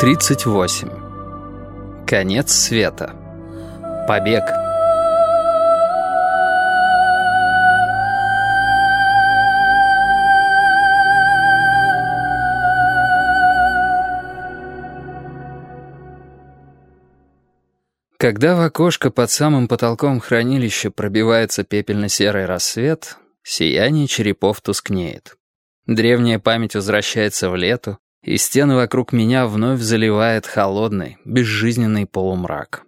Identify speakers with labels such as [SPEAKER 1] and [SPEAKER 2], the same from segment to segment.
[SPEAKER 1] 38. Конец света. Побег. Когда в окошко под самым потолком хранилища пробивается пепельно-серый рассвет, сияние черепов тускнеет. Древняя память возвращается в лету, и стены вокруг меня вновь заливает холодный, безжизненный полумрак.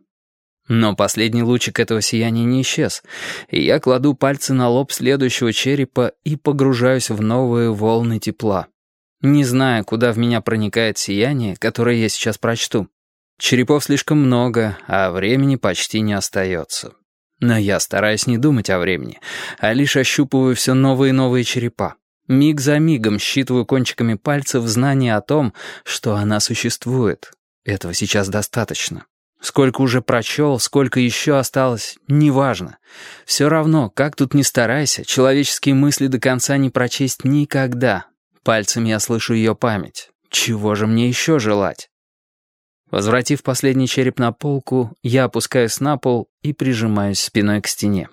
[SPEAKER 1] Но последний лучик этого сияния не исчез, и я кладу пальцы на лоб следующего черепа и погружаюсь в новые волны тепла. Не зная, куда в меня проникает сияние, которое я сейчас прочту. Черепов слишком много, а времени почти не остается. Но я стараюсь не думать о времени, а лишь ощупываю все новые и новые черепа. Миг за мигом считываю кончиками пальцев знание о том, что она существует. Этого сейчас достаточно. Сколько уже прочел, сколько еще осталось, неважно. Все равно, как тут ни старайся, человеческие мысли до конца не прочесть никогда. Пальцами я слышу ее память. Чего же мне еще желать? Возвратив последний череп на полку, я опускаюсь на пол и прижимаюсь спиной к стене.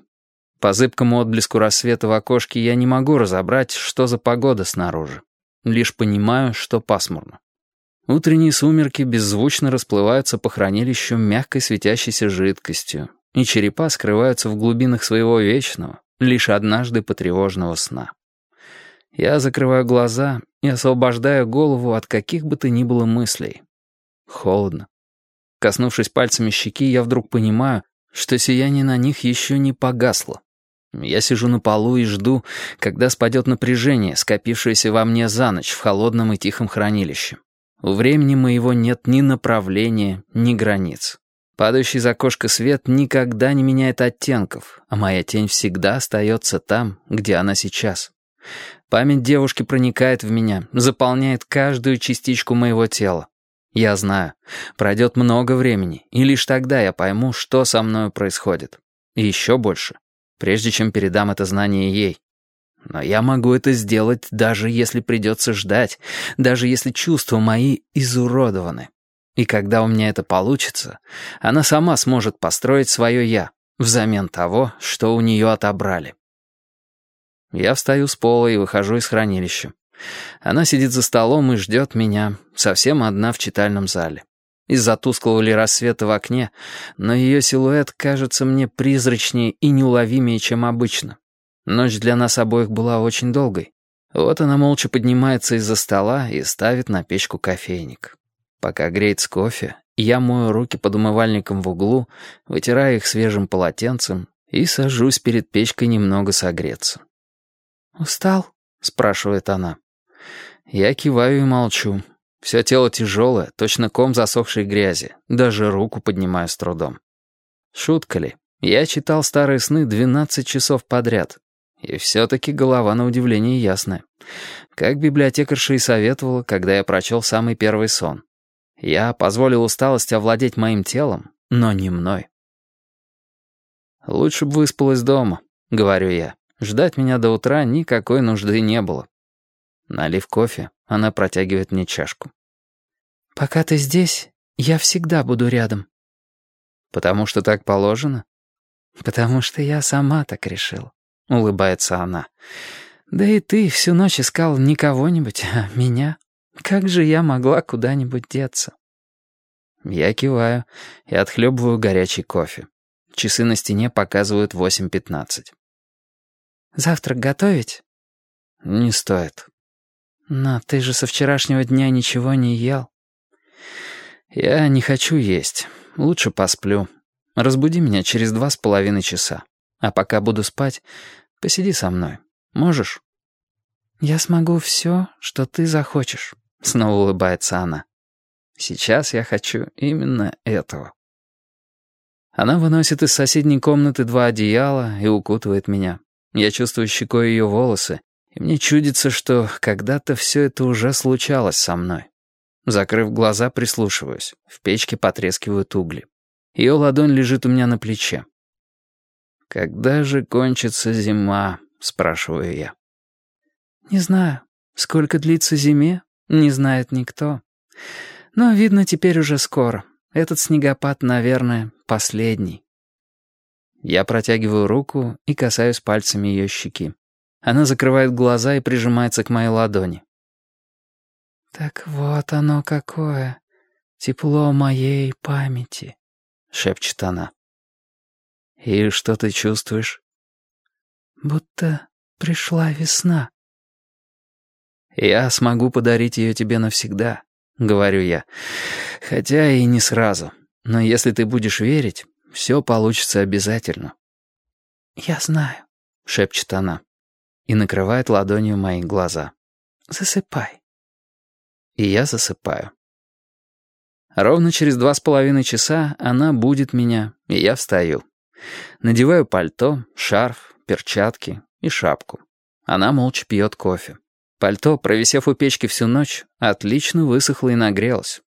[SPEAKER 1] По зыбкому отблеску рассвета в окошке я не могу разобрать, что за погода снаружи. Лишь понимаю, что пасмурно. Утренние сумерки беззвучно расплываются по хранилищу мягкой светящейся жидкостью, и черепа скрываются в глубинах своего вечного, лишь однажды потревоженного сна. Я закрываю глаза и освобождаю голову от каких бы то ни было мыслей. Холодно. Коснувшись пальцами щеки, я вдруг понимаю, что сияние на них еще не погасло. Я сижу на полу и жду, когда спадет напряжение, скопившееся во мне за ночь в холодном и тихом хранилище. У времени моего нет ни направления, ни границ. Падающий за окошко свет никогда не меняет оттенков, а моя тень всегда остается там, где она сейчас. Память девушки проникает в меня, заполняет каждую частичку моего тела. Я знаю, пройдет много времени, и лишь тогда я пойму, что со мной происходит. И еще больше, прежде чем передам это знание ей. Но я могу это сделать, даже если придется ждать, даже если чувства мои изуродованы. И когда у меня это получится, она сама сможет построить свое «я» взамен того, что у нее отобрали. Я встаю с пола и выхожу из хранилища. Она сидит за столом и ждет меня, совсем одна в читальном зале. Из-за тусклого ли рассвета в окне, но ее силуэт кажется мне призрачнее и неуловимее, чем обычно. Ночь для нас обоих была очень долгой. Вот она молча поднимается из-за стола и ставит на печку кофейник. Пока греется кофе, я мою руки под умывальником в углу, вытираю их свежим полотенцем и сажусь перед печкой немного согреться. «Устал?» — спрашивает она. Я киваю и молчу. Все тело тяжелое, точно ком засохшей грязи. Даже руку поднимаю с трудом. Шутка ли? Я читал старые сны 12 часов подряд. И все-таки голова на удивление ясная. Как библиотекарша и советовала, когда я прочел самый первый сон. Я позволил усталости овладеть моим телом, но не мной. «Лучше бы выспалась дома», — говорю я. Ждать меня до утра никакой нужды не было. Налив кофе, она протягивает мне чашку. «Пока ты здесь, я всегда буду рядом». «Потому что так положено?» «Потому что я сама так решил», — улыбается она. «Да и ты всю ночь искал не кого-нибудь, а меня. Как же я могла куда-нибудь деться?» Я киваю и отхлебываю горячий кофе. Часы на стене показывают 8.15. «Завтрак готовить?» «Не стоит. «Но ты же со вчерашнего дня ничего не ел». «Я не хочу есть. Лучше посплю. Разбуди меня через два с половиной часа. А пока буду спать, посиди со мной. Можешь?» «Я смогу все, что ты захочешь», — снова улыбается она. «Сейчас я хочу именно этого». Она выносит из соседней комнаты два одеяла и укутывает меня. Я чувствую щекой ее волосы, и мне чудится, что когда-то все это уже случалось со мной. Закрыв глаза, прислушиваюсь. В печке потрескивают угли. Ее ладонь лежит у меня на плече. «Когда же кончится зима?» — спрашиваю я. «Не знаю. Сколько длится зиме, не знает никто. Но, видно, теперь уже скоро. Этот снегопад, наверное, последний. Я протягиваю руку и касаюсь пальцами ее щеки. Она закрывает глаза и прижимается к моей ладони. «Так вот оно какое, тепло моей памяти», — шепчет она. «И что ты чувствуешь?» «Будто пришла весна». «Я смогу подарить ее тебе навсегда», — говорю я. «Хотя и не сразу. Но если ты будешь верить, все получится обязательно». «Я знаю», — шепчет она и накрывает ладонью мои глаза. «Засыпай». И я засыпаю. Ровно через два с половиной часа она будет меня, и я встаю. Надеваю пальто, шарф, перчатки и шапку. Она молча пьет кофе. Пальто, провисев у печки всю ночь, отлично высохло и нагрелось.